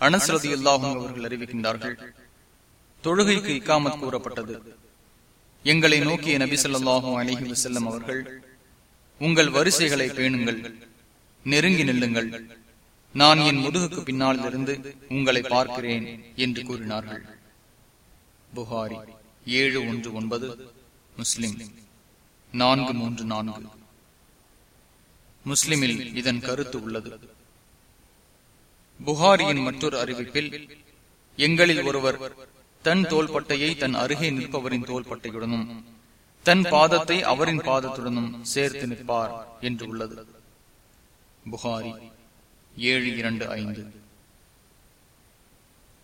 அனசரதி அல்லாஹும் அவர்கள் அறிவிக்கின்றார்கள் தொழுகைக்கு இக்காமத் கூறப்பட்டது. எங்களை நோக்கிய நபி சொல்லாஹும் அலிஹி வசல்லம் அவர்கள் உங்கள் வரிசைகளை பேணுங்கள் நெருங்கி நில்லுங்கள். நான் என் முதுகுக்கு பின்னால் இருந்து உங்களை பார்க்கிறேன் என்று கூறினார்கள். புகாரி ஏழு ஒன்று ஒன்பது முஸ்லிம் நான்கு மூன்று நான்கு. முஸ்லிமில் இதன் கருத்து உள்ளது. புகாரியின் மற்றொரு அறிவிப்பில் எங்களில் ஒருவர் தன் தோள்பட்டையை தன் அருகே நிற்பவரின் தோள்பட்டையுடனும் தன் பாதத்தை அவரின் பாதத்துடனும் சேர்த்து நிற்பார் என்று உள்ளது. புகாரி ஏழு இரண்டு ஐந்து.